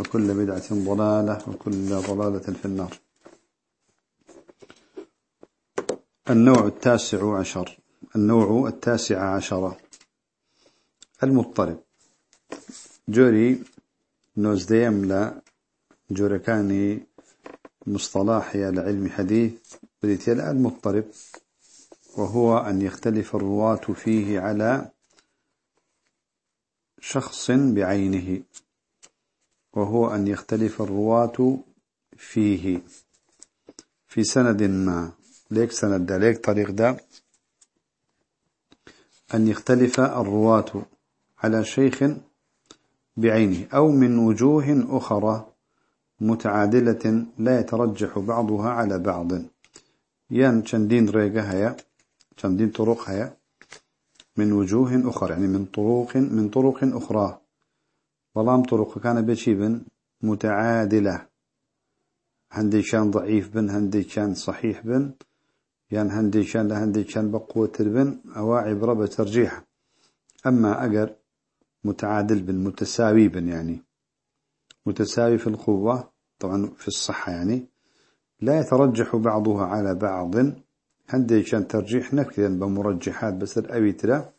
وكل بدعة ضلالة وكل ضلالة في النار. النوع التاسع عشر. النوع التاسع عشر. المضطرب. جوري نوزديم لا. جوركاني مصطلحي لعلم حديث. بديت المضطرب. وهو أن يختلف الرواة فيه على شخص بعينه. وهو أن يختلف الرواة فيه. في سند ما ليك سند ده ليك طريق ده. أن يختلف الرواة على شيخ بعينه أو من وجوه أخرى متعادلة لا يترجح بعضها على بعض. يان شندين ريقة هيا شندين طرق هيا من وجوه أخرى يعني من طرق من طرق أخرى. بلام طرق كان بشيبن متعادلة هندي كان ضعيف بن هندي كان صحيح بن. يعني هندي كان لهندي كان بقوة بن أو عبرة بترجيح أما أجر متعادل بن متساوي بن يعني متساوي في القوة طبعا في الصحة يعني لا يترجح بعضها على بعض. هندي كان ترجيح نكذا بمرجحات بس الأبي ترى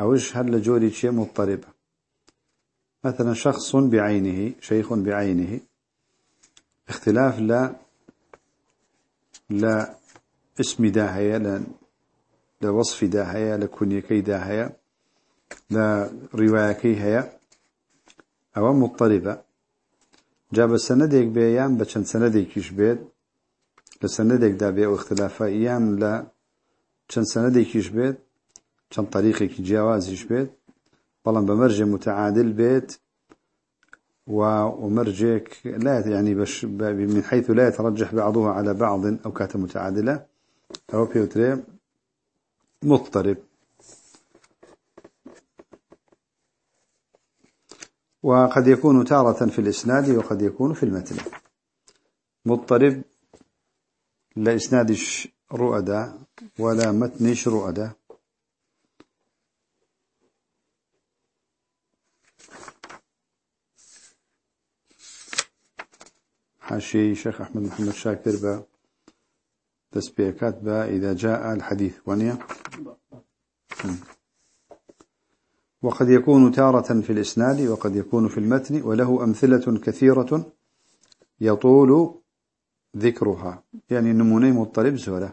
أوش هل جوري شيء مضطربه مثلا شخص بعينه شيخ بعينه اختلاف لا لا اسم داهية لا لوصف داهية لكنيكي داهية لا روايكي هي أو مضطربة. جاب السندك بيام بچن سندك يشبيت لسندك دا بيو اختلافا أيام لا چن سندك يشبيت چن طريقك جواز يشبيت بلان بمرجع متعادل بيت ومرجك لا يعني بش من حيث لا يترجح بعضها على بعض أو كانت متعادلة. أو بيوتري مضطرب. وقد يكون تارة في الإسناد وقد يكون في المتن. مضطرب لا إسنادش رؤدا ولا متنش رؤدا حاشي شيخ أحمد محمد شاكر با تسبيكات با إذا جاء الحديث. ونيا وقد يكون تارة في الإسناد وقد يكون في المتن وله أمثلة كثيرة يطول ذكرها. يعني نموني مضطرب زولة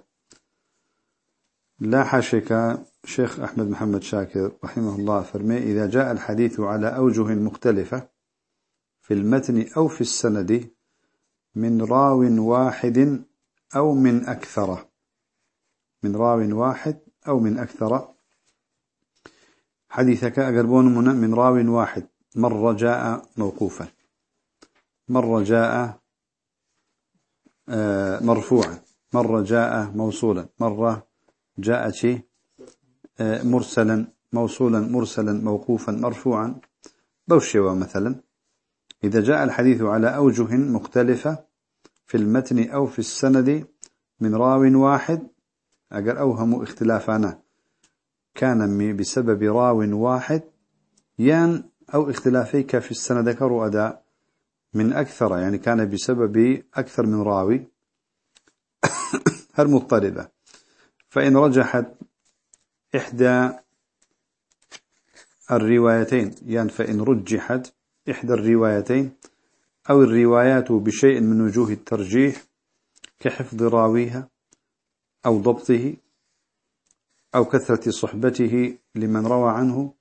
لا حاشك شيخ أحمد محمد شاكر رحمه الله فرمي إذا جاء الحديث على أوجه مختلفة في المتن أو في السند من راو واحد أو من أكثر. من راو واحد أو من أكثر. حديثك أقربون من راو واحد. مرة جاء موقوفا. مرة جاء آه، مرفوعا. مرة جاء موصولا. مرة جاء شيء آه، مرسلا. موصولا مرسلا موقوفا مرفوعا. بوشوا مثلا. إذا جاء الحديث على أوجه مختلفة في المتن أو في السند من راو واحد أجر أوهم اختلافنا كان بسبب راو واحد يان أو اختلافيك في السند كرو أداء من أكثر يعني كان بسبب أكثر من راوي. هل مضطربة فإن رجحت إحدى الروايتين يعني فإن رجحت إحدى الروايتين أو الروايات بشيء من وجوه الترجيح كحفظ راويها أو ضبطه أو كثرة صحبته لمن روى عنه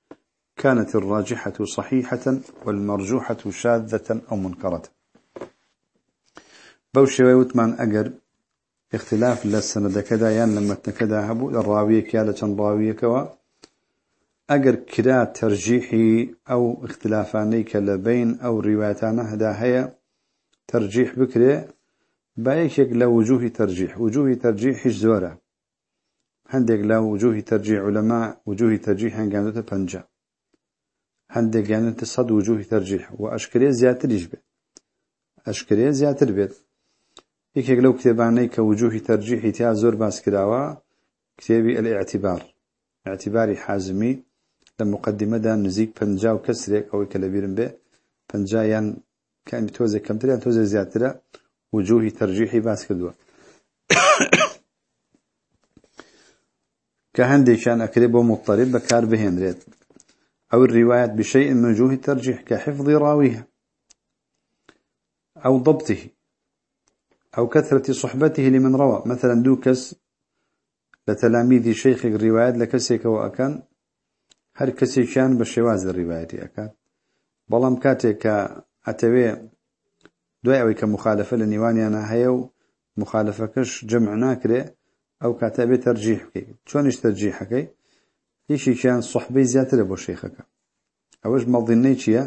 كانت الراجحة صحيحة والمرجوحة شاذة أو منكرة. بوشي ويوتمان أقر اختلاف للسند كذا يان لما كذا هبو الراوية كيالة راوية كوا. أجر كرا ترجيحي أو اختلافاني كلبين أو روايتان هدا هي ترجيح بكري بايكيك لو وجوه ترجيح وجوه ترجيح زورة. هندق لو وجوه ترجيح علماء وجوه ترجيح هنقامدة بنجا هندق يعني تصد وجوه ترجيح وأشكرية زيادة يجبه أشكرية زيادة بيت يكيك لو كتاباني كوجوه ترجيح تيا زور باس كراوا كتابي الاعتبار. اعتباري حازمي لمقدمة دا نزيك بنجا وكسرك أو كلابيرن به بنجا ين كان توزي كمتر يعني توزي زيادة وجوه ترجيحي باس كدوا كهندي كان أكرب ومضطرب بكار بهن ريت أو الروايات بشيء من وجوه الترجيح كحفظ راويها أو ضبطه أو كثرة صحبته لمن روى مثلا دوكس لتلاميذ شيخ الروايات لكسيك وأكان هر كسي كان بشواز الرواية أكاد بلام كاتك أتوي دوای ئەوەی کە مخالفە لە نیوانیانە هەیە و مخالفەکەش جمع ناکرێ ئەو کاتە بێت تەرجیح بکەیت چۆنیش تەرجیحەکەی هیچیان صحبەی زیاترە بۆ شێخەکە. ئەوەش مەڵدینەی چییە؟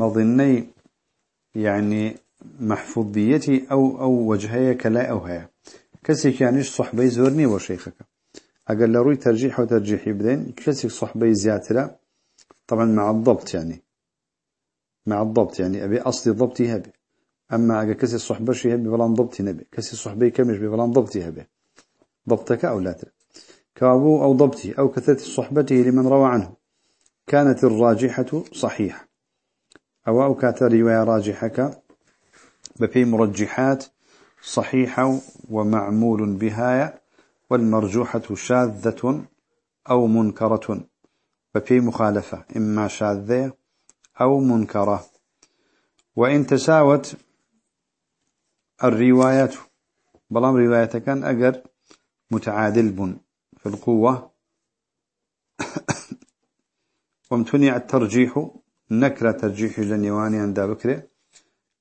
مەڵدینەی یعنی محفوظیەتی ئەو ئەو وجهەیە کە لای ئەو هەیە. کەسێکیانیش صحبەی زۆر نییە بۆ شێخەکە. ئەگەر لە ڕووی تەرجیح و تەرجیحی بدەین کەسێک صحبەی زیاترە طبعا مع الضبط يعني مع الضبط يعني أبي أصلي ضبطي هبي أما أجا كسي الصحبة شيء هبي بلان ضبطي نبي كسي الصحبة كمش بلان ضبطي هبي ضبطك أو لا ترى كابو أو ضبطي أو كثرة صحبته لمن روى عنه. كانت الراجحة صحيحة أو أو كانت رواية راجحة بفي مرجحات صحيحة ومعمول بها والمرجوحة شاذة أو منكرة بفي مخالفة إما شاذة أو منكرة. وإن تساوت الروايات بلام رواية كان أجر متعادل بن في القوة. وامتنع الترجيح نكرة ترجيح جنيواني عند بكر.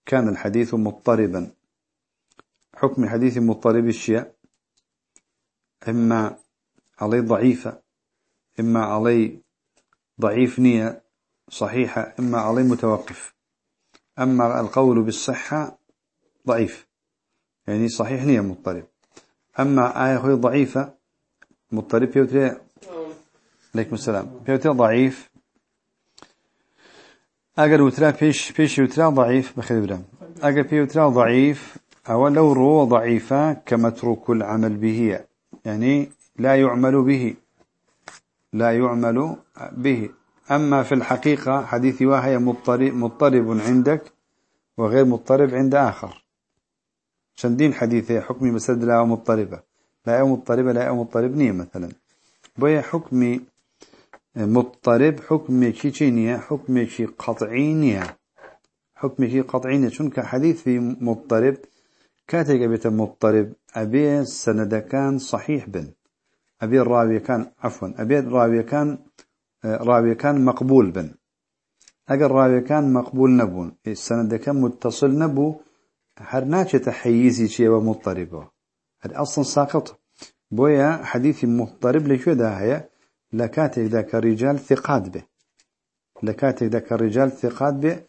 كان الحديث مضطربا. حكم حديث مضطرب الشيء. إما علي ضعيفة إما علي ضعيف نية صحيحة إما علي متوقف. أما القول بالصحة ضعيف يعني صحيح نية مضطرب. أما آية هي ضعيفة مضطرب. بيوتري عليكم السلام. بيوتري ضعيف. أجر وترا بيش بيش وترا ضعيف بخير أجر بيوترا ضعيف أو لو رو ضعيفة كمتروك العمل به. يعني لا يعمل به. لا يعمل به. أما في الحقيقة حديث واهي مضطرب, عندك وغير مضطرب عند آخر. شندين حديثي حكمي مسد لا مضطربة. لا مضطربة لا مضطرب نية مثلا. بويا حكمي مضطرب حكمي كيشينية حكمي كي قطعينية حكمي كي قطعينية شنك حديث في مضطرب كاتك أبيت مضطرب أبي سند كان صحيح بن. أبي الراوي كان عفوا أبي الراوي كان راوي كان مقبول بن. أجر راوي كان مقبول نبون السند كان متصل نبو. هر ناتش تحيزي شيء ومضطربه هذا أصلا ساقط. بويا حديث مضطرب لشو ده هي لكاتك ذاك الرجال ثقات به لكاتك ذاك الرجال ثقات به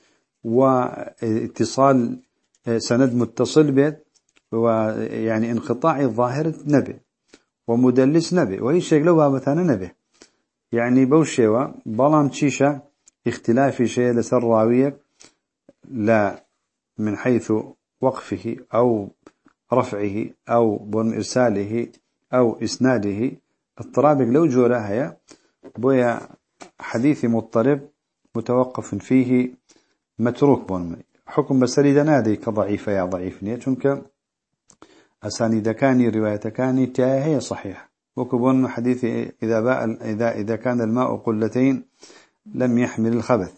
واتصال سند متصل به ويعني انقطاع الظاهر نبي ومدلس نبي وهي شيء لو بابتانا نبي. يعني بوشيوا بلام تشيشة اختلاف شيء لسر راوية لا من حيث وقفه أو رفعه أو بن إرساله أو إسناده. الطرابق لو جورا هي بويا حديث مضطرب متوقف فيه متروك بون حكم بسري دنادي كضعيفة يا ضعيف نيتونك أساني دكاني رواية كاني هي صحيح وكبون حديث إذا, باء إذا, إذا كان الماء قلتين لم يحمل الخبث.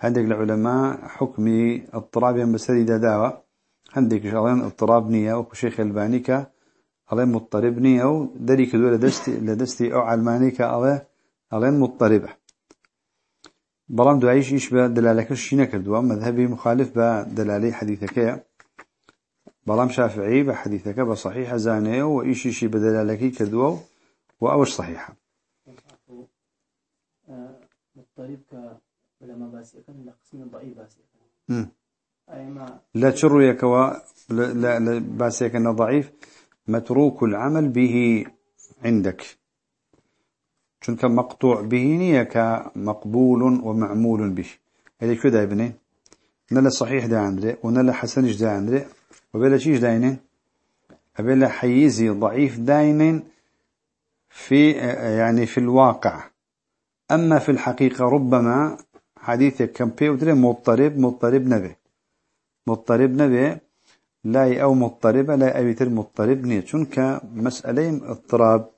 هندك العلماء حكمي اضطراب بسري داوة هندك شغلين اضطراب نية وكشيخ البانيكا ألين مضطرب نية ودري كدو لدستي, لدستي أو علمانيكا ألين مضطربة. بلام دعيش إيش بدلالك الشينة كردوا مذهبي مخالف بدلالي حديثك بلام شافعي بحديثك بصحيح زانيه وإيش إيش بدلالك كردوا وأوش صحيحة مضطرب كلما باسي كان قسم ضعيف باسي لا تشريك و لا لا باسي كان ضعيف. متروك العمل به عندك. چونك مقطوع به نيك مقبول ومعمول به. هذه كده يا ابني نلا صحيح ده عندي ونلا حسنش ده عندي وبلا شيش داينين؟ أبلا حيزي ضعيف داينين في يعني في الواقع. أما في الحقيقة ربما حديث كمبيوتر مضطرب مضطرب نبي. مضطرب نبي لا أو مضطرب لا أبيتر مضطرب نية. چونك مسألة اضطراب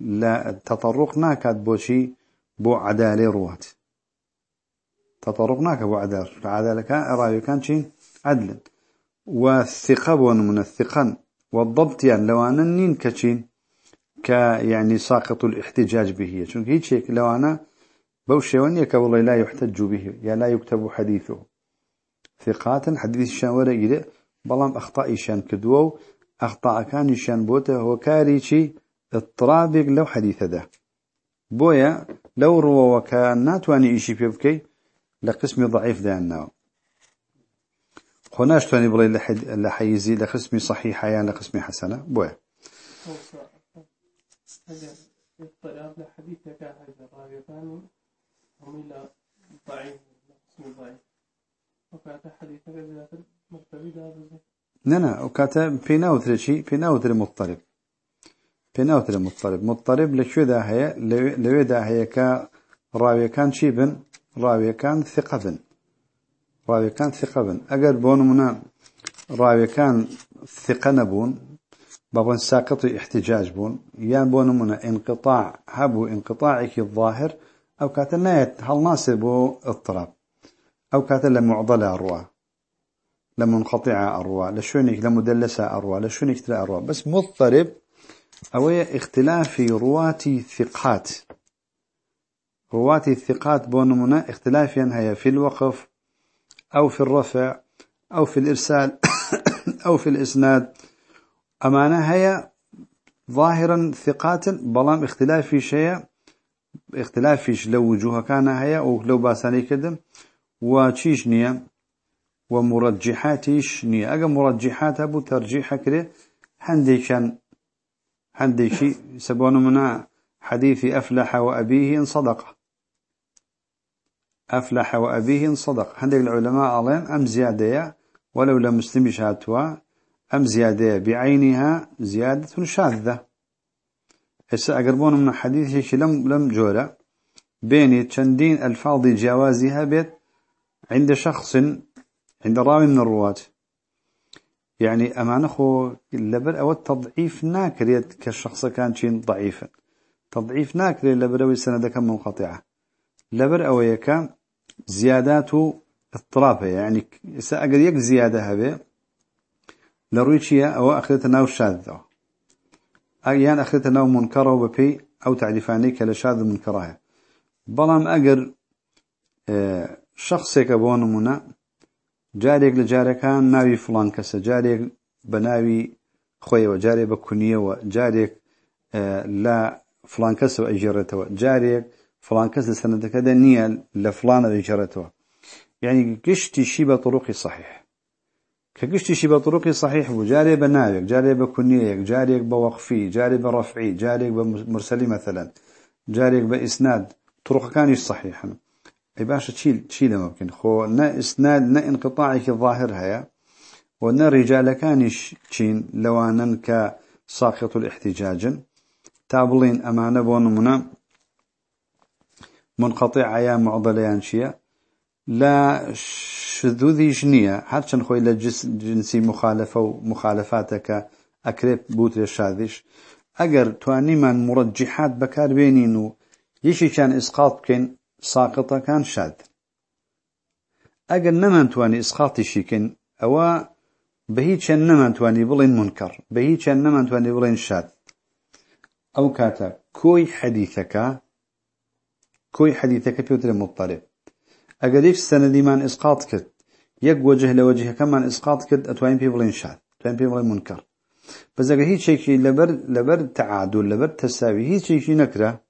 لا تطرق ناكد بوشي بو عدالة روات. تطرق ناكد بو عدالة. عدالة كان رأيه كان شيء عدل والثقة بون من الثقن والضبط يعني لو أنا نين كشين ك يعني ساقط الاحتجاج به. شو هيك شيء لو أنا بوشيون يك والله لا يحتج به يا لا يكتب حديثه. ثقات حديث الشان ورا إلى بلام أخطاء شان كدوو أخطاء كان شان بوته. هو كاري شيء اضطرابك لو حديث ده. بويا لو روا وكان ناتواني إيشي بيبكي لقسم ضعيف ده النوم خناش تواني بلي لحيزي لقسمي صحيحة يعني لقسمي حسنة ده لا لا وكاتب في نوتر شيء في نوتر مضطرب. في نوتر مضطرب. مضطرب لشو ذا هي لو ذا هي كا راوي كان شيبن راوي كان ثقة بن. راوي كان ثقة بن. أجر بون منا راوي كان ثقة نبون بابون ساقط احتجاج بون يان بون منا انقطاع هبو انقطاعك الظاهر أو كاتل هل ناسبو اضطراب. أو كاتل معضلة أروى لمنقطعة أروى لشونك لمدلسة أروى لشونك تلا أروى بس مضطرب أو اختلاف رواتي ثقات. رواتي الثقات بونمنا اختلافيا هي في الوقف أو في الرفع أو في الإرسال أو في الإسناد. أمانة هي ظاهرا ثقات بلام اختلاف في شيء اختلاف فيش لو وجوه كان هي أو لو باساني كدم وشيش نية ومرجحاتيش نية أجا مرجحات أبو ترجيح كده. هندي كان هندي شيء. سبون منا حديث أفلح وأبيه إن صدق أفلح وأبيه صدق. هندي العلماء ألين أم زيادة ولو لم مسلم شاتوا أم زيادة بعينها زيادة شاذة. هسه أقربون من حديث شيء لم لم جورا بين تشندين ألفاظ جوازها بيت عند شخص عند راوي من الرواة. يعني أمانة خو لبر أو التضعيف ناكريت كالشخص كان شين ضعيفا. تضعيف ناكري لبر أو السنة زیادات و اضطراب هەیە ینی ئێستا ئەگەر یەک زیادە هەبێ لە ڕووی چییە؟ ئەوە ئەخرێتە ناو شادەوە ئەگەیان ئەخرێتە ناو منکەڕەوە بەپێی ئەو تعریفانەی کە لە شاد منکەڕایە. بەڵام ئەگەر شخصێکە بۆ نمونە جارێک لە جارەکان ناوی فلان کەسە جارێک بە ناوی خۆیەوە جارێک بە کونیەوە جارێک لە فلان کەسەوە ئەژێڕێتەوە جارێک فلان لە سەنەتەکەدا نییە لە فلانە ئەژێڕێتەوە يعني طرقی صحیح. بوو جارێک بە ناوێک جارێک بە کونیەیەک جارێک بە وەقفی جارێک بە ڕەفعی جارێک بە مرسلی مثلا جارێک بە ئیسناد طرقەکانیش صحیحن. اي باشا تشيل تشيله ممكن خو نا اسناد نا انقطاعك الظاهر هيا ونا رجال كانش تشين لوانا كساقط الاحتجاج تابلين امانه بونمنا منقطع يا معضله شيء. لا شذوذي جنية. هرچن خوي لجنسي مخالفة ومخالفاتك أكريب بوت الشاذش أجر تواني من مرجحات بكار بينينو يشي كان إسقاط كن ساقطة كان شاد أجل نمان تواني إسقاطي شيكن أو بهيتش نمان تواني بلين منكر بهيتش نمان تواني بلين شاد. أو كاتا كوي حديثك كوي حديثك بيوتر مضطرب. أجل يك السنة من إسقاط كد يك وجه لوجه كمان إسقاط كد أتوين بي بلين شاد أتوين بي بلين منكر بس أجل هيت شيء لبر لبر تعادل لبر تساوي هيت شيء نكره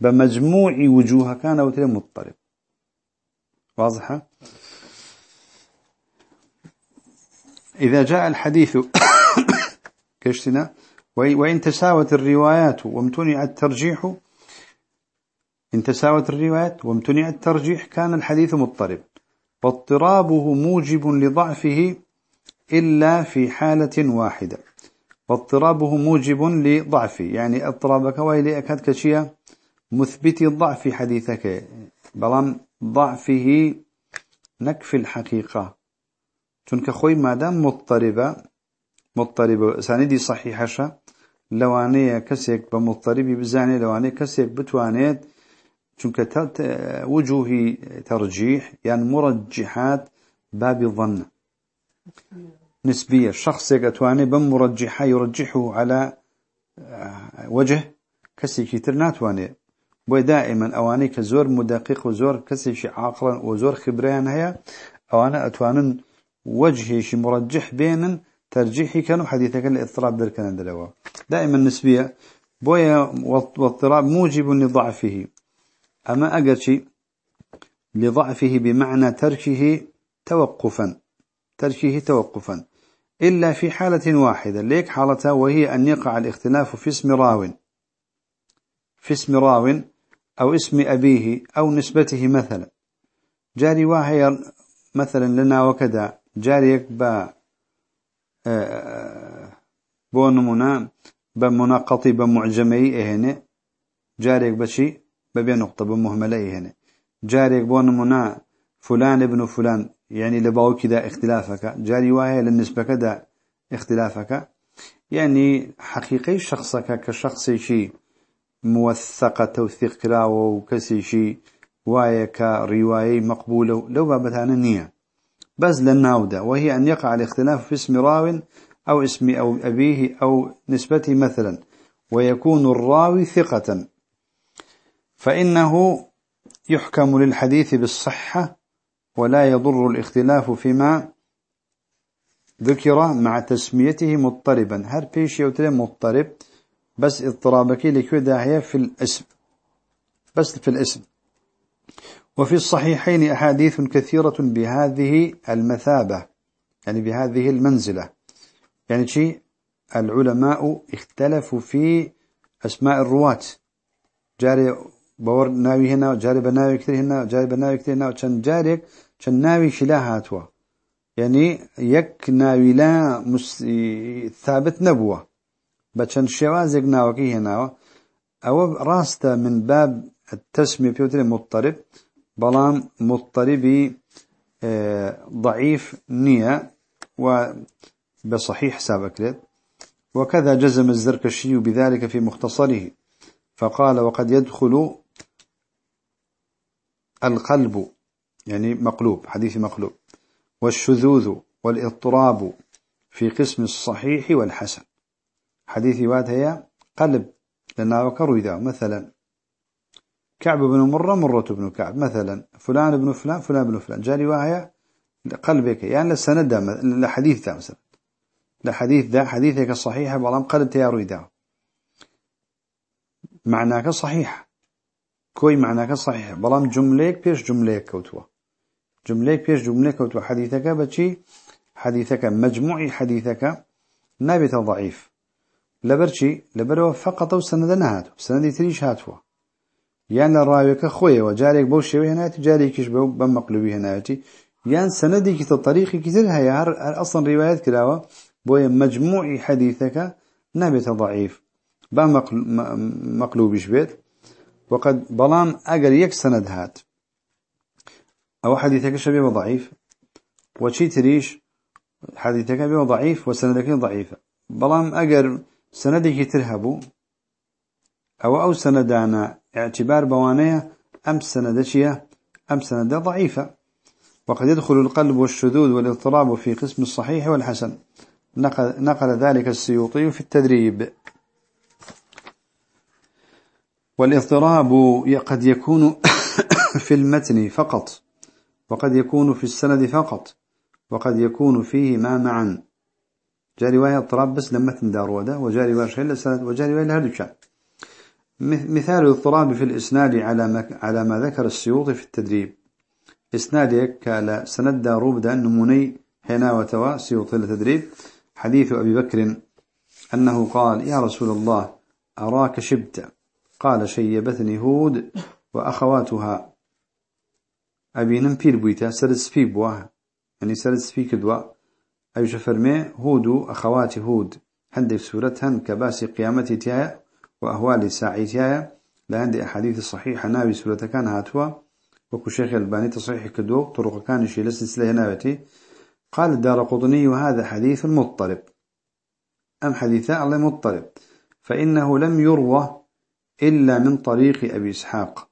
بمجموع وجوه كان وتر مضطرب. واضحة إذا جاء الحديث كشتنا وإن تساوت الروايات وامتنع الترجيح إن تساوت الروايات وامتنع الترجيح كان الحديث مضطرب. واضطرابه موجب لضعفه إلا في حالة واحدة. واضطرابه موجب لضعفه يعني اضطرابك وإلي أكاد كشيا مثبت ضعف حديثك. بلام ضعفه نكفي الحقيقة. تنك خوي مادام مضطربة. مضطربة ساندي صحيحة لوانية كسيك بمضطربي بزاني لوانية كسيك بتوانيت. چونك وجوه ترجيح يعني مرجحات باب الظن. نسبية شخص يقتواني بمرجحة يرجحه على وجه كسي كتير ناتواني ودائما اواني كزور مدقق وزور كسي عاقلا وزور خبريان هيا اوانا اتوانن وجهي شي مرجح بين ترجيحي كانوا حديثك الاضطراب در دلوا دائما نسبية بويا واضطراب موجب لضعفه. أما أقرشي لضعفه بمعنى تركه توقفا تركه توقفا. إلا في حالة واحدة ليك حالة وهي أن يقع الاختلاف في اسم راو في اسم راو أو اسم أبيه أو نسبته مثلا. جاري واهي مثلا لنا وكذا جاريك با آه، بونمنا بمناقطي بمعجمي هنا جاريك بشي ببي نقطة بمهملي هنا جاريك بونمنا فلان ابن فلان يعني لباو كذا اختلافك جاري واهي للنسبة كذا اختلافك يعني حقيقي شخصك كشخص شيء موثقة توثيق كراوة وكسي شيء وايك رواية مقبولة لو بابتان النية بس للناودة وهي أن يقع الاختلاف في اسم راو أو اسم أو أبيه أو نسبته مثلا. ويكون الراوي ثقة فإنه يحكم للحديث بالصحة ولا يضر الاختلاف فيما ذكر مع تسميته مضطربا. هر بيش يوتري مضطرب بس اضطرابك لكي داعية في الاسم. بس في الاسم. وفي الصحيحين أحاديث كثيرة بهذه المثابة يعني بهذه المنزلة. يعني شيء العلماء اختلفوا في أسماء الرواة. جاري بور ناوي هنا جاري بناوي كثير هنا جاري بناوي كثير هنا وشان جاريك شان ناوي شلا هاتوا يعني يك ناوي لا مس... ثابت نبوه بچن شوازك ناوكي هنا أو راسته من باب التسمية بيوتري مضطرب. بلام مضطربي آه، ضعيف نية وبصحيح حسابك لد وكذا جزم الزركشي بذلك في مختصره. فقال وقد يدخل القلب يعني مقلوب حديث مقلوب. والشذوذ والاضطراب في قسم الصحيح والحسن. حديث واد هي قلب لنا وكروا مثلا كعب بن مرة مرة بن كعب مثلا فلان بن فلان فلان بن فلان. جاري وهي قلبك يعني لسند لحديث ذا مثلا. لحديث ذا حديثك الصحيح بلام قلب تيارو إذا. معناك صحيح. كوي معناك صحيح. بلام جمليك بيش جمليك كوتوا. جمليك بيش جمليك كوتوا. حديثك بتشي حديثك مجموعي حديثك نابت ضعيف. لبرشي لبرو فقط وسند نهاتو. سندي تريش هاتوا. يعني الراويك خويا وجاريك بوشي هناتي جاريكش بمقلوبي هناتي. يعني سندي كت طريقي كتير هي هر أصلا روايات كلاوة. بويا مجموعي حديثك نبت ضعيف. بمقلوبش بيت وقد بلان أقل يك سند هات. أو حديثك شبيه ضعيف وشي تريش حديثك بيه ضعيف وسندك ضعيفة بلان أقل سندك ترهبو. أو أو سندانا اعتبار بوانية أم سندشية أم سندة ضعيفة. وقد يدخل القلب والشذوذ والاضطراب في قسم الصحيح والحسن. نقل ذلك السيوطي في التدريب. والاضطراب قد يكون في المتن فقط وقد يكون في السند فقط وقد يكون فيه ما معا. جاء رواية اضطراب بس لما تندار ودا وجاء رواية شيء للسند وجاء رواية كان مثال الاضطراب في الإسناد على ما, على ما ذكر السيوطي في التدريب. إسنادك كالا سند روبدا نموني هنا وتوا سيوطي التدريب حديث أبي بكر أنه قال يا رسول الله أراك شبت قال شيبتني هود وأخواتها. أبي نمبير بويتا سرس في بواه يعني سرس في كدوا. أي فرمي هود أخوات هود. عندك سورتهن كباس قيامتي تيايا وأهوال ساعي تيايا. لعندي أحاديث الصحيحة ناوي سورة كان هاتوا. وكو شيخ الباني تصحيح كدو طرق كان شي لسلسلة ناوتي قال الدار قطني وهذا حديث مضطرب أم حديثاء الله مضطرب. فإنه لم يروى إلا من طريق أبي إسحاق.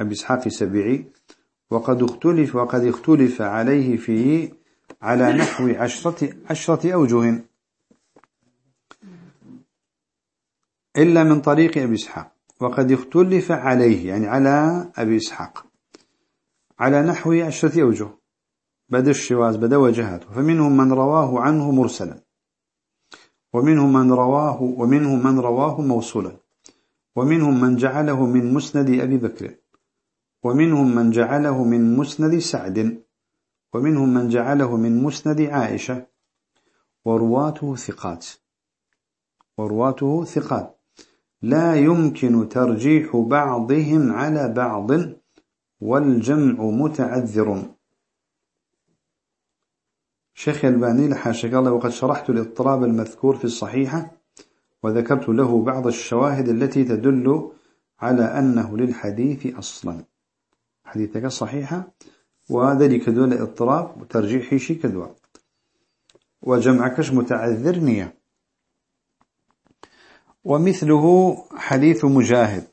أبي إسحاق سبيعي وقد اختلف وقد اختلف عليه فيه على نحو عشرة, عشرة أوجه. إلا من طريق أبي إسحاق. وقد اختلف عليه يعني على أبي إسحاق. على نحو عشرة أوجه. بدا الشواز بدا وجهاته. فمنهم من رواه عنه مرسلا. ومنهم من رواه ومنهم من رواه موصولا. ومنهم من جعله من مسند أبي بكر ومنهم من جعله من مسند سعد ومنهم من جعله من مسند عائشة ورواته ثقات ورواته ثقات. لا يمكن ترجيح بعضهم على بعض والجمع متعذر. شيخ الباني لحاشق الله وقد شرحت الاضطراب المذكور في الصحيحة وذكرت له بعض الشواهد التي تدل على أنه للحديث أصلا. حديثك صحيحة وذلك دول اضطراب وترجيحي شي كدوا وجمعكش متعذر نية. ومثله حديث مجاهد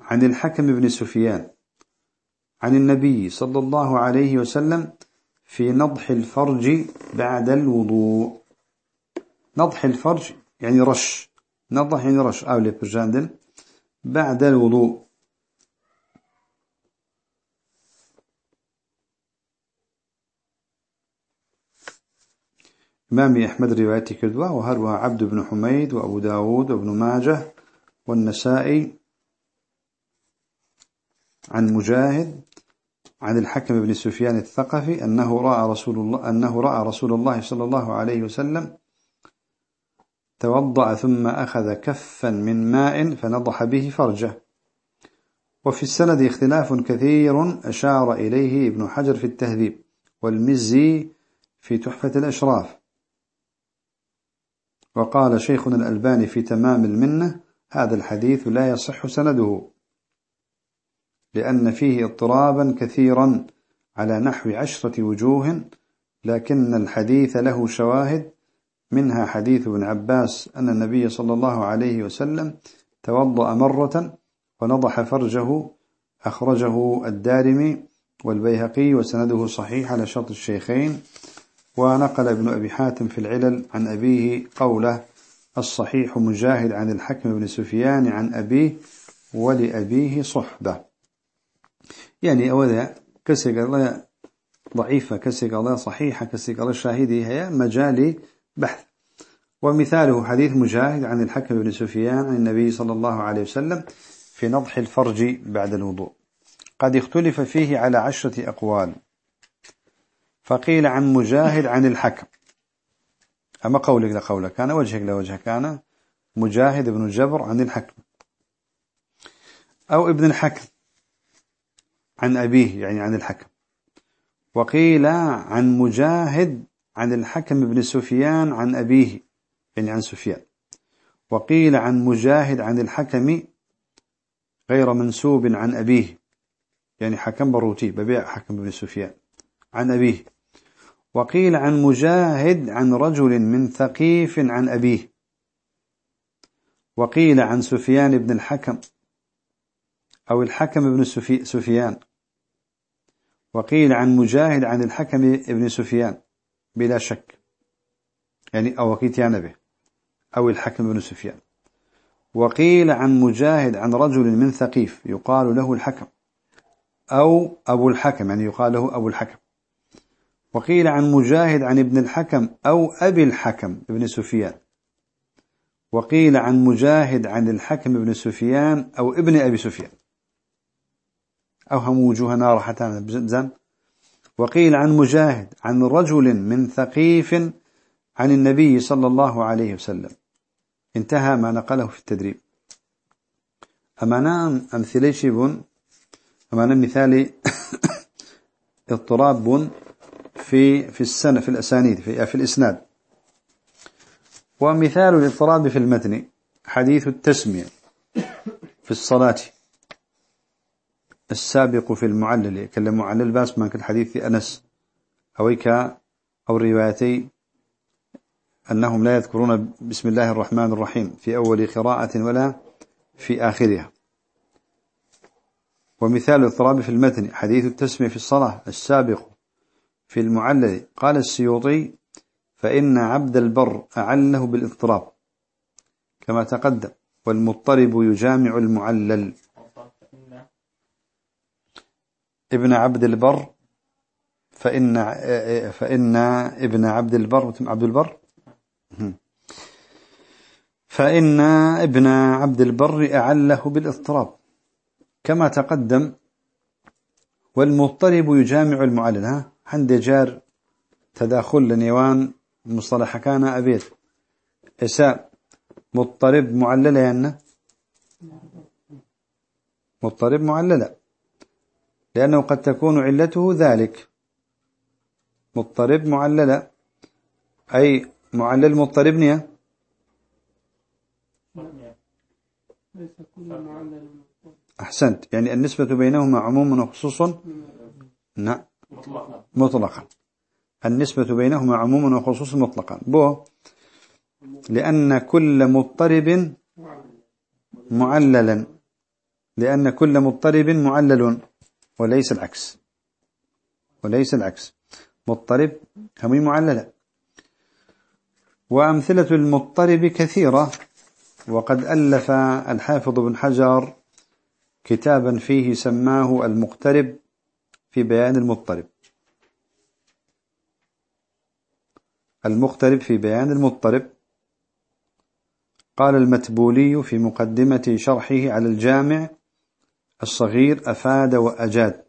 عن الحكم بن سفيان عن النبي صلى الله عليه وسلم في نضح الفرج بعد الوضوء. نضح الفرج يعني رش نضح يعني رش أولي برجاندن بعد الوضوء. إمام أحمد روايتي كدوة وهروها عبد بن حميد وأبو داود وابن ماجه والنسائي. عن مجاهد عن الحكم بن سفيان الثقفي أنه رأى رسول الله أنه رأى رسول الله صلى الله عليه وسلم توضأ ثم أخذ كفا من ماء فنضح به فرجه. وفي السند اختلاف كثير أشار إليه ابن حجر في التهذيب والمزي في تحفة الأشراف. وقال شيخنا الألباني في تمام المنة هذا الحديث لا يصح سنده لأن فيه اضطرابا كثيرا على نحو عشرة وجوه لكن الحديث له شواهد منها حديث ابن عباس أن النبي صلى الله عليه وسلم توضأ مرة ونضح فرجه أخرجه الدارمي والبيهقي وسنده صحيح على شرط الشيخين. ونقل ابن أبي حاتم في العلل عن أبيه قوله الصحيح مجاهد عن الحكم بن سفيان عن أبيه ولأبيه صحبة. يعني أولا كسيق الله ضعيفة كسيق الله صحيحة كسيق الله شاهدي هي مجال بحث. ومثاله حديث مجاهد عن الحكم بن سفيان عن النبي صلى الله عليه وسلم في نضح الفرج بعد الوضوء. قد اختلف فيه على عشرة أقوال. فقيل عن مجاهد عن الحكم. أما قولك لقولك كان وجهك لوجهك كان. مجاهد بن جبر عن الحكم. أو ابن الحكم. عن أبيه يعني عن الحكم. وقيل عن مجاهد عن الحكم بن سفيان عن أبيه يعني عن سفيان. وقيل عن مجاهد عن الحكم غير منسوب عن أبيه يعني حكم بروتي ببيع حكم بن سفيان عن أبيه. وقيل عن مجاهد عن رجل من ثقيف عن أبيه. وقيل عن سفيان بن الحكم أو الحكم بن سفيان. وقيل عن مجاهد عن الحكم بن سفيان. بلا شك. يعني أو وقيت يا نبي. أو الحكم بن سفيان. وقيل عن مجاهد عن رجل من ثقيف يقال له الحكم. أو أبو الحكم يعني يقال له أبو الحكم. وقيل عن مجاهد عن ابن الحكم أو أبي الحكم ابن سفيان. وقيل عن مجاهد عن الحكم بن سفيان أو ابن أبي سفيان. أوهم وجوهنا راحتان بزن وقيل عن مجاهد عن رجل من ثقيف عن النبي صلى الله عليه وسلم. انتهى ما نقله في التدريب. أمانا أمثلي شبون أمانا مثالي اضطراب في في السنة في الأسانيد في في الإسناد. ومثال الاضطراب في المتن حديث التسمية في الصلاة. السابق في المعلل كلم معلل باس ما كان حديث أنس. أويك أو روايتي أنهم لا يذكرون بسم الله الرحمن الرحيم في أول قراءة ولا في آخرها. ومثال الاضطراب في المتن حديث التسمية في الصلاة السابق في المعلل. قال السيوطي فإن عبد البر أعله بالإضطراب كما تقدم والمضطرب يجامع المعلل. ابن عبد البر فإن فإن ابن عبد البر عبد البر. فإن ابن عبد البر أعله بالاضطراب. كما تقدم والمضطرب يجامع المعلل. ها عند جار تداخل لنيوان مصطلح كان أبيت. إساء مضطرب معللة يعني مضطرب معللة لأنه قد تكون علته ذلك. مضطرب معللة أي معلل مضطربنية أحسنت. يعني النسبة بينهما عموم وخصوص؟ نعم. مطلقا. النسبة بينهما عموم وخصوص مطلقا. بو لأن كل مضطرب معللا. لأن كل مضطرب معلل. وليس العكس. وليس العكس. مضطرب هم معللة. وأمثلة المضطرب كثيرة وقد ألف الحافظ بن حجر كتابا فيه سماه المقترب في بيان المضطرب. المقترب في بيان المضطرب. قال المتبولي في مقدمة شرحه على الجامع الصغير أفاد وأجاد.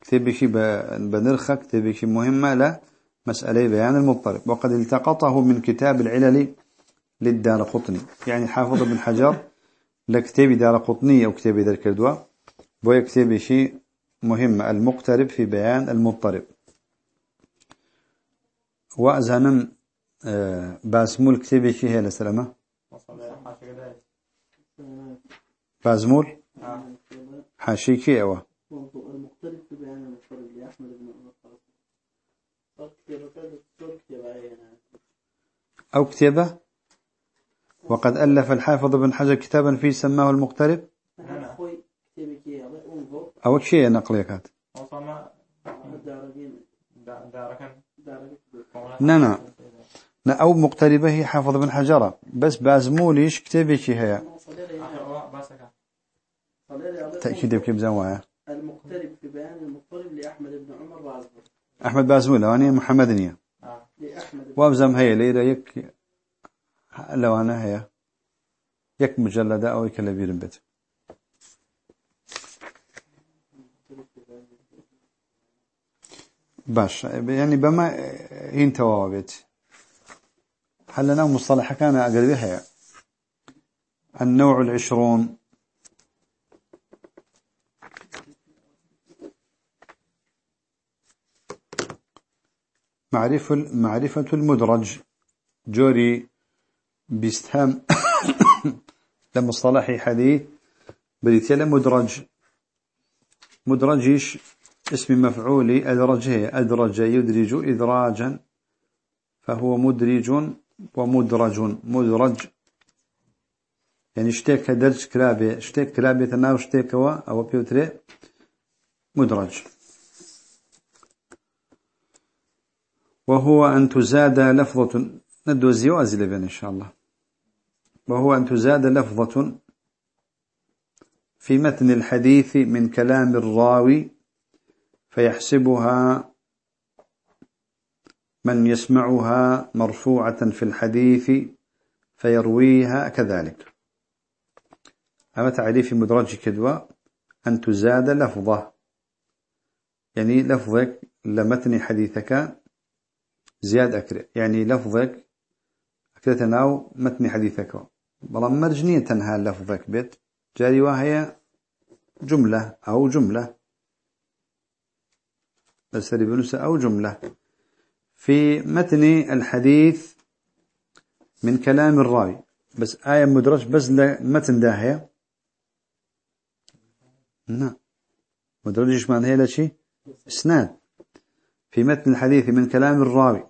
كتبش بنرخة كتبش مهمة لا مسألة بيان المضطرب. وقد التقطه من كتاب العلل للدار قطني. يعني حافظ بن حجر لكتاب دار قطني أو كتاب ذلك الدواء ويكتب شيء مهم المقترب في بيان المضطرب. وأزانا آه، باسمول كتب شيء هي لسلامة؟ بازمول؟ حاشي كي أوا المقترب في بيان المضطرب لأحمد بن أو كتابة وقد ألف الحافظ بن حجر كتابا فيه سماه المقترب. أو شيء نقل كات نعم نا أو مقتربة هي حافظ بن حجر. بس بازموليش كتابي كي هي تأكيد بكيف زوايا المقترب في بيان المقترب لأحمد بن عمر بازمول أحمد بازمول أنا محمدنية وابزم هي ليرة يك لو أنا هي. يك مجلدة أو يك لبير بيت. باش يعني بما هين توابت هل لنا مصطلح كان أقربها النوع العشرون. معرفة معرفة المدرج. جوري بيستهم لمصطلح حديث بديت مدرج. مدرجيش اسم مفعول أدرجه. أدرج يدرج إدراجا فهو مدرج ومدرج. مدرج. يعني اشتيك درج كلابي. اشتيك كلابي تناو اشتيك هو أو بيوتري. مدرج. وهو أن تزاد لفظة ندوزي وأزل بين إن شاء الله. وهو أن تزاد لفظة في متن الحديث من كلام الراوي فيحسبها من يسمعها مرفوعة في الحديث فيرويها كذلك. أما تعريف مدرج كدوة. أن تزاد لفظة. يعني لفظك لمتن حديثك زياد أكره يعني لفظك أكرتنا أو متن حديثك. بلا مرجنية تنهى لفظك بيت. جاري وهي جملة أو جملة. بس بنسى أو جملة. في متن الحديث من كلام الراوي. بس آية مدرج بس متن داهية نعم مدرجش معنى هي لشي إسناد. في متن الحديث من كلام الراوي.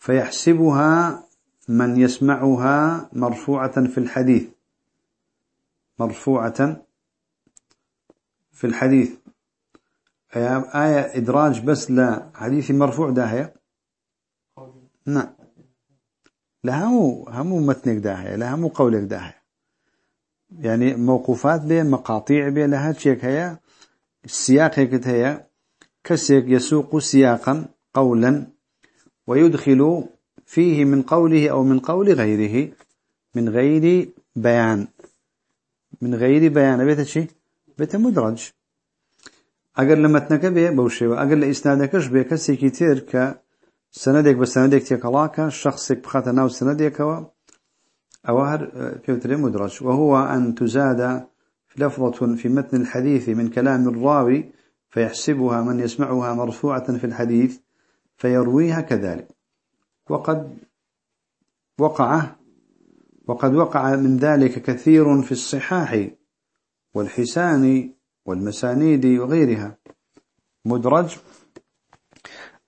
فيحسبها من يسمعها مرفوعة في الحديث. مرفوعة في الحديث. آية إدراج بس لا حديث مرفوع داهية نعم. لا همو متنك داهية لا همو قولك داهية يعني موقوفات به مقاطيع به لها تشيك هي السياق هيك هي كسيك يسوق سياقا قولا ويدخل فيه من قوله أو من قول غيره من غير بيان. من غير بيان. بيت شيء بيت مدرج. اگر لمتنك به بوشيوه اگر لإسنادكش به كسي كتير ك سندك بسندك تيكلاك شخصك بخاطر ناو سندك أو هر بيوتري مدرج. وهو أن تزاد لفظة في متن الحديث من كلام الراوي فيحسبها من يسمعها مرفوعة في الحديث. فيرويها كذلك. وقد وقع وقد وقع من ذلك كثير في الصحاح والحسان والمسانيد وغيرها. مدرج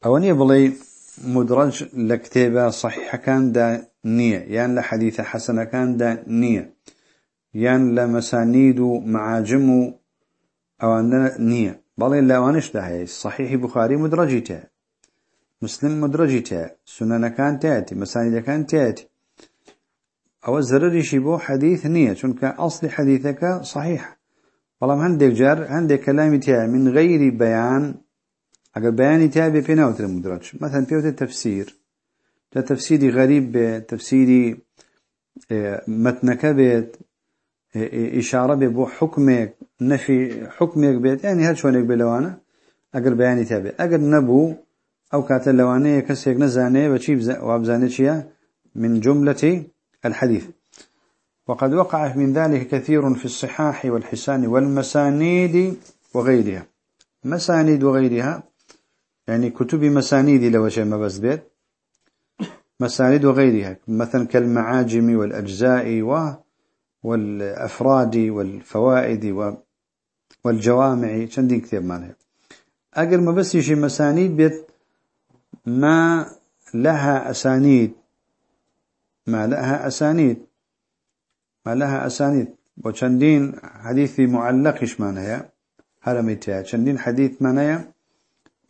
أوني بلي مدرج لكتابة صحيحة كان دا نية يعني لحديث حسنة كان دا نية. يعني لمسانيد معاجم أو عندنا نية. بلي لا وانش ده صحيح بخاري مدرجته مسلم مدرجته سنن كان تأتي مسانيد كان تأتي أو الزرر يشبه حديث نية چونك أصل حديثك صحيح بەڵام هەندێک جار هەندێک کەلامی تیا من غير بيان ئەگەر بيانی تیا بێ پێ ناوترە مدرج. مثلا پێوتە تفسير جا تفسيري غريب بێت تفسيري متنەکە بێت إشارة بێ بۆ حکمێک نەفی حکمێک بێت ینی هەر شوێنێک بێ لەوانە ئەگەر بەیانی تا ئەو کاتە لەوانەیە کەسێک نەزانێ بەچی وابزانێ چییە من جملة الحديث. وقد وقع من ذلك كثير في الصحاح والحسان والمسانيد وغيرها. مسانيد وغيرها يعني كتب مسانيد لو شيء ما بس بيت. مسانيد وغيرها مثلا كالمعاجم والأجزاء و والأفراد والفوائد والجوامع شندين كثير مالها أقل ما بس يشي مسانيد بيت ما لها أسانيد. ما لها أسانيد. ما لها أسانيد. وشندين حديث معلقش معناها؟ هرمتها شندين حديث معناها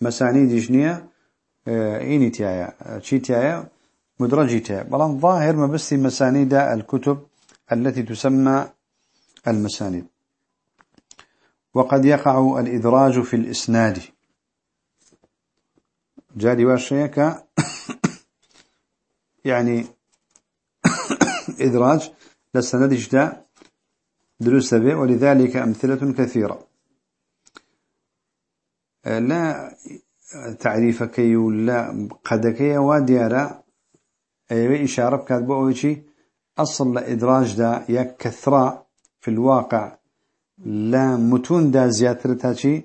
مسانيد جنية إيني تيايا. شي تيايا؟ مدرجي تيايا. بلان ظاهر ما بس مسانيد الكتب التي تسمى المسانيد. وقد يقع الإدراج في الإسناد. جاري واشيك. يعني إدراج للسند اجتاء دروس به ولذلك أمثلة كثيرة. لا تعريف كي ولا قدكي وديارة أي إشارة كاتبه أوشي أصل لإدراج دا يا كثرة في الواقع. لا متون دا زيادة شي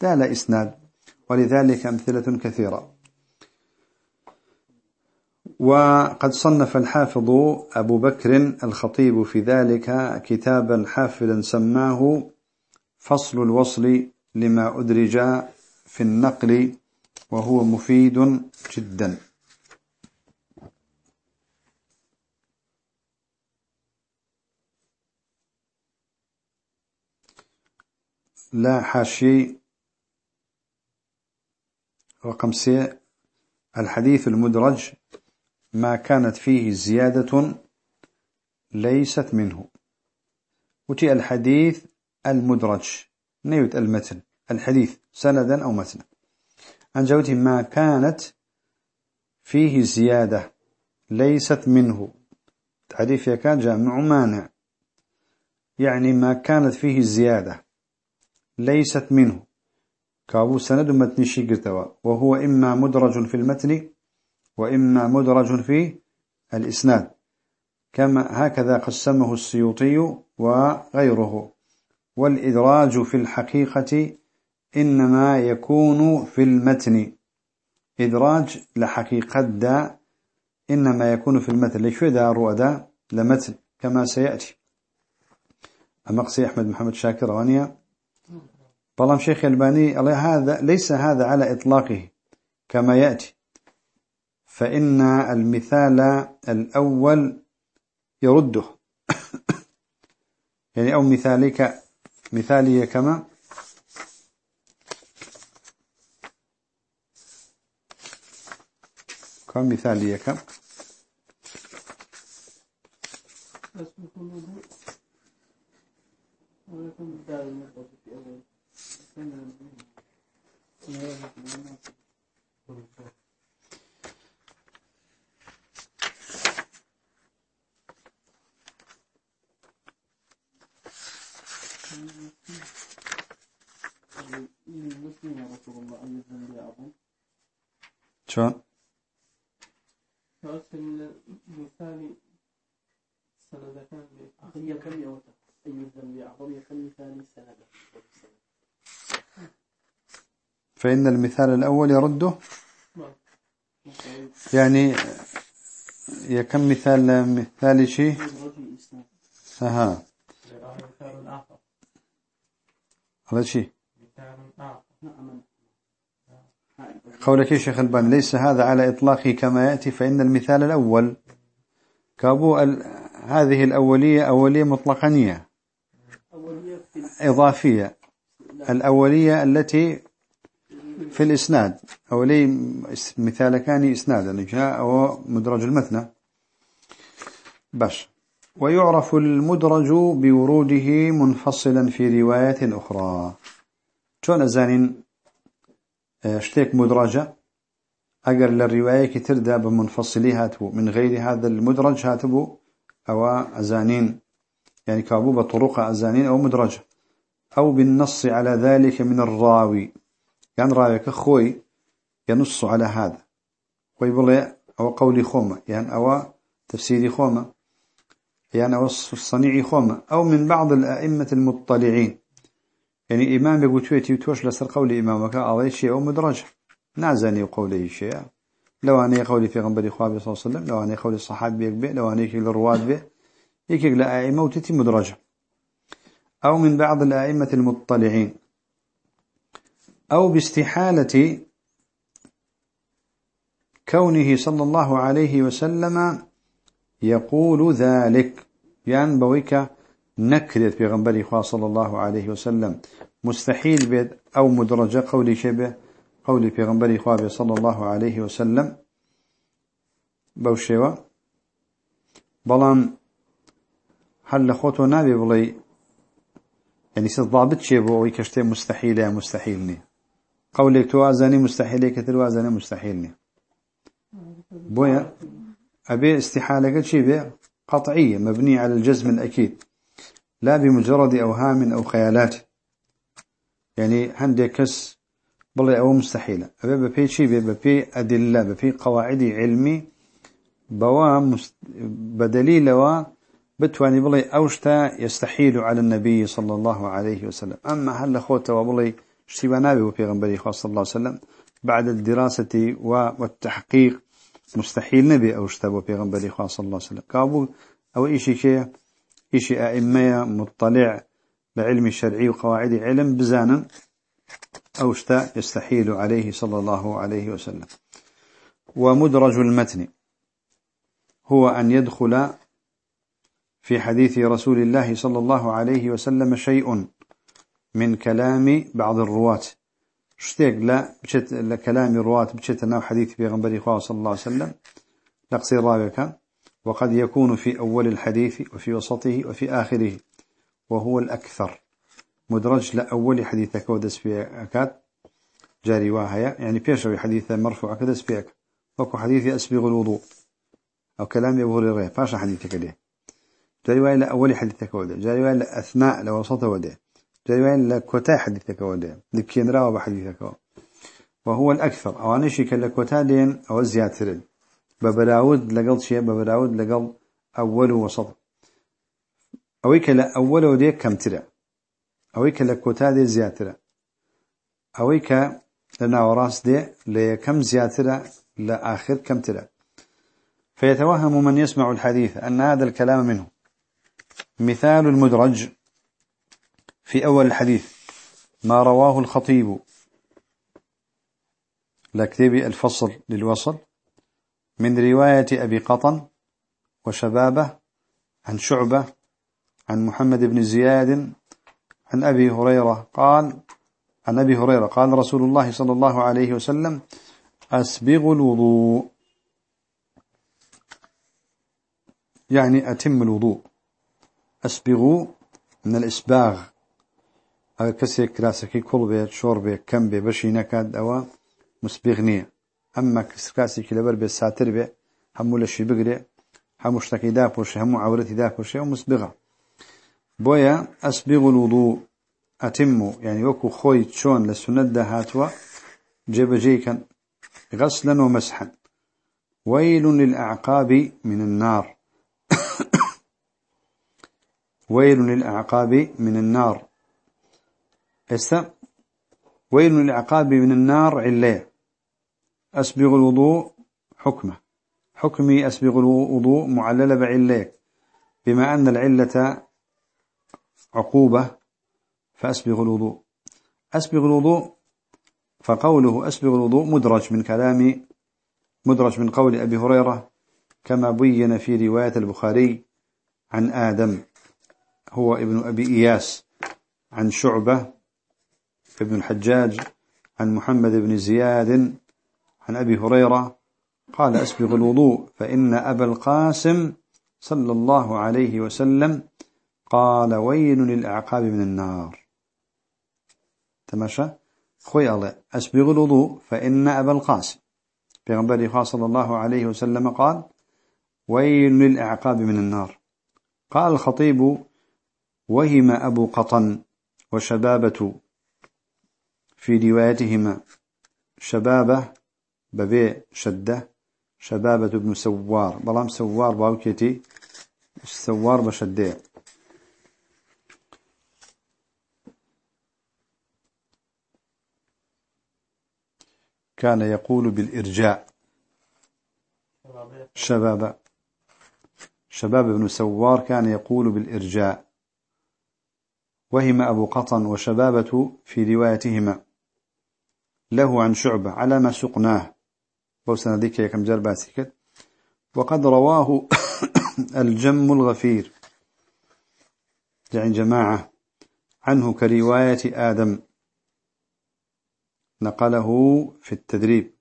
دا لا إسناد. ولذلك أمثلة كثيرة. وقد صنف الحافظ أبو بكر الخطيب في ذلك كتابا حافلا سماه فصل الوصل لما أدرج في النقل وهو مفيد جدا. لا حاشي رقم سي الحديث المدرج ما كانت فيه زيادة ليست منه. وتي الحديث المدرج نيوت المتن الحديث سندا أو متنا عن جوته ما كانت فيه زيادة ليست منه. تعريف كان جامع مانع. يعني ما كانت فيه الزيادة ليست منه. كابو سند متن شيقرتوا وهو إما مدرج في المتن وإما مدرج في الإسناد. كما هكذا قسمه السيوطي وغيره. والإدراج في الحقيقة إنما يكون في المتن. إدراج لحقيقة دا إنما يكون في المتن. ليش دا رؤدا لمتن. كما سيأتي. أمقصي أحمد محمد شاكر غنيا بلام شيخ الباني هذا ليس هذا على إطلاقه كما يأتي. فإن المثال الأول يرده. يعني أو مثالك مثالية كما. كم مثالية كم؟ شلون؟ مثالي سند كان أخي كم يوتا أي الذنب أعظم يكن مثالي سند فإن المثال الأول يرده. يعني يكم مثال مثال شيء؟ ها هذا شيء. قولك يا شيخ البان ليس هذا على إطلاقه كما يأتي فإن المثال الأول. كابو ال... هذه الأولية أولية مطلقانية. إضافية. الأولية التي في الإسناد. أولي مثال كان إسنادا جاء أو مدرج المثنى. باش. ويعرف المدرج بوروده منفصلا في روايات أخرى. شون أزانين؟ اشتيك مدرجة؟ أجر للرواية كتردا بمنفصلي هاتبو. من غير هذا المدرج هاتبو؟ أو أزانين. يعني كابو بطرق أزانين أو مدرجة أو بالنص على ذلك من الراوي. يعني راويك خوي ينص على هذا. ويقول أو قولي خومة يعني أو تفسيري خومة يعني أو الصنيعي خومة أو من بعض الأئمة المطلعين. يعني إمام يقول وتوش لسر قول إمامك على شيء أو مدرج. نازني قوله شيء. لو أنا قولي في غنبري خوابي صلى الله عليه وسلم لو أنا قولي الصحابة بيك بي لو أنا يكي الرواد بي يكي لأئمة وتتي مدرجة أو من بعض الأئمة المطلعين. أو باستحالة كونه صلى الله عليه وسلم يقول ذلك. يعني بويك نكرت بغنبري خواه صلى الله عليه وسلم. مستحيل بيد أو مدرجة قولي شبه قولي بغنبري خواه صلى الله عليه وسلم. بوشيوة بلان هل لخوتو نابي بلي يعني ضابط شيء بو ويكشتي مستحيل مستحيلني قولك توازني مستحيل كتر وازني مستحيلني بويا أبي استحالة شيء قطعية مبنية على الجزم الأكيد. لا بمجرد أوهام أو خيالات. يعني عندك كس بلي أو مستحيلة. أبي بفي شيء بفي أدلة بفي قواعد علمي. بوا مست... بدليل و بتواني بلي أوشتا يستحيل على النبي صلى الله عليه وسلم. أما هل خوته وبلي اشتبا نابي وفي غنبري صلى الله عليه وسلم بعد الدراسة والتحقيق مستحيل نبي وفي غنبري صلى الله عليه وسلم. كابو أو إيشي كي إيشي أئمية مطلع بعلم الشرعي وقواعد علم بزانا أوشتا يستحيل عليه صلى الله عليه وسلم. ومدرج المتن. هو أن يدخل في حديث رسول الله صلى الله عليه وسلم شيء. من كلام بعض الرواة. شتيق لا بشت لكلام الرواة بشت ناو حديث بيغنبري خواه صلى الله عليه وسلم. لقصي راويك وقد يكون في أول الحديث وفي وسطه وفي آخره. وهو الأكثر. مدرج لأول حديثك ودس في أكاد جاري واهية. يعني بيشوي حديث مرفوع كدس أكاد وكو حديث أسبغ الوضوء. أو كلام أبو هريرة. فاش حديثك ده جاري وين لأول حديثك وده جاري وين لأثناء لوسط وده جاري وين لكوتا حديثك وده لكين راوى بحديثك وهو الأكثر. أو أنا شيء كلكوتا دين أو زيادة ببراود لقل شيء ببراود لقل أول وسط. أويك لا أول ودي كم ترى. أويك لكوتا دي زيادة أويك لنا وراس دي لكم زيادة لآخر كم ترى. فيتوهم من يسمع الحديث أن هذا الكلام منه. مثال المدرج. في أول الحديث ما رواه الخطيب. لكتب الفصل للوصل. من رواية أبي قطن وشبابه عن شعبة عن محمد بن زياد عن أبي هريرة قال عن أبي هريرة قال رسول الله صلى الله عليه وسلم أسبغ الوضوء. يعني أتم الوضوء. أسبغ من الإسباغ. كسي كراسكي كل بيت شور بيت كم بيت بشي نكاد أو مسبغنية أما كراسي كلابر بيت ساتر بيت همو لشي بقري همو اشتكي داكوشي همو عورتي داكوشي ومسبغة بويا أسبغ الوضوء. أتم يعني وكو خوي تشون للسنة دهاتوا جيب جيكا غسلا ومسحا. ويل للأعقاب من النار. ويل للأعقاب من النار. است ويل للأعقاب من النار عليه أسبغ الوضوء حكمه. حكمي أسبغ الوضوء معلل بعليه بما أن العلة عقوبة فأسبغ الوضوء. أسبغ الوضوء فقوله أسبغ الوضوء مدرج من كلام مدرج من قول أبي هريرة كما بين في رواية البخاري عن آدم هو ابن أبي إياس عن شعبة ابن الحجاج عن محمد بن زياد عن أبي هريرة قال أسبغ الوضوء فإن أبا القاسم صلى الله عليه وسلم قال ويل للأعقاب من النار. تماشى؟ خوي الله أسبغ الوضوء فإن أبا القاسم. بغنبري صلى الله عليه وسلم قال ويل للأعقاب من النار. قال الخطيب وهم أبو قطن وشبابة في روايتهما شبابة بەبێ شدة شبابة بن سوار. بەڵام سوار باوکیەتی سوار بە شدة. كان يقول بالإرجاء. شباب شباب بن سوار كان يقول بالإرجاء. وهم أبو قطن وشبابة في روايتهما. له عن شعبة على ما سقناه. بوسنا ذيك كم جربا سكت وقد رواه الجم الغفير. يعني جماعة. عنه كرواية آدم. نقله في التدريب.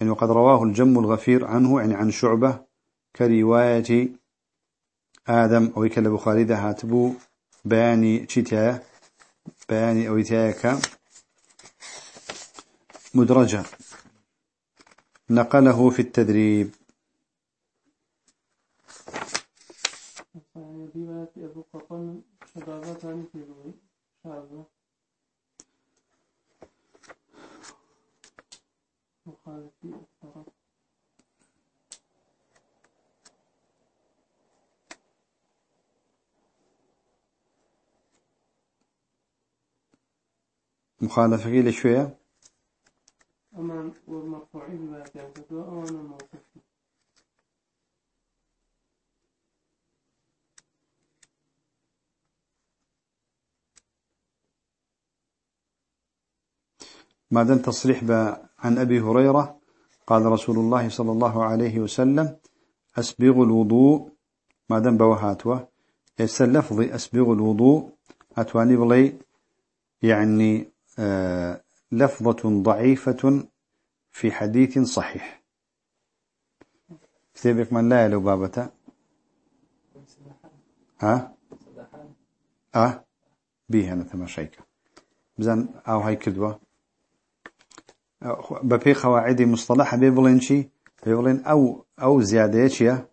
يعني وقد رواه الجم الغفير عنه يعني عن شعبة. كرواية آدم. أو يكل بخاري ده هاتبو بياني تشيتيا بياني أو يتياك. مدرجة. نقله في التدريب. مخالفة لشوية الموقف بعدين تصريح عن أبي هريرة؟ قال رسول الله صلى الله عليه وسلم أسبغ الوضوء. بعدين بوهاتوا يسلفظي أسبغ الوضوء؟ أتواني بلي يعني آه لفظة ضعيفة في حديث صحيح. كتابك من لا يلو بابتا ها؟ آه بيه أنا تماشيك بزن أو هاي كدوة. بفي قواعد مصطلح بيبلين شي يقولين أو أو زيادة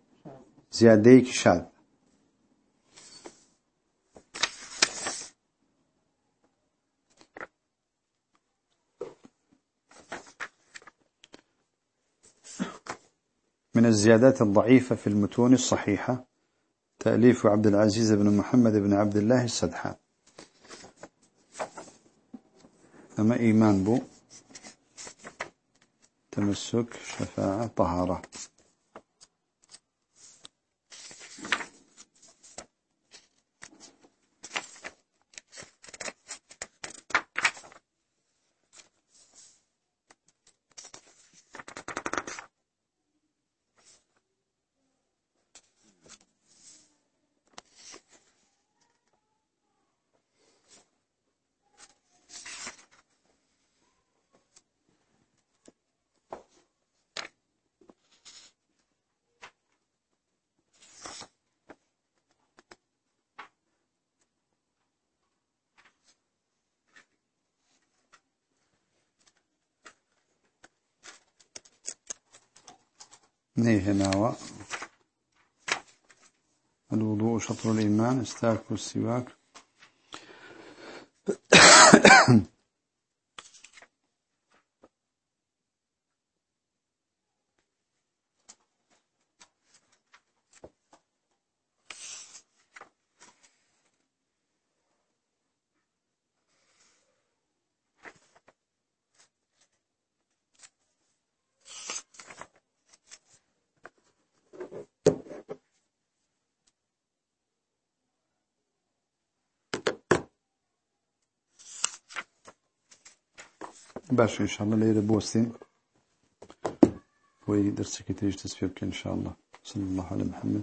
زيادة شاذ من الزيادات الضعيفة في المتون الصحيحة. تأليف عبد العزيز بن محمد بن عبد الله السدحان أما إيمان بو. تمسك شفاعة طهارة. نيه ناوى الوضوء شطر الإيمان استاك والسواك باش إن شاء الله ليلة بوستين ويدرسك تريج تسفيرك إن شاء الله صلى الله على محمد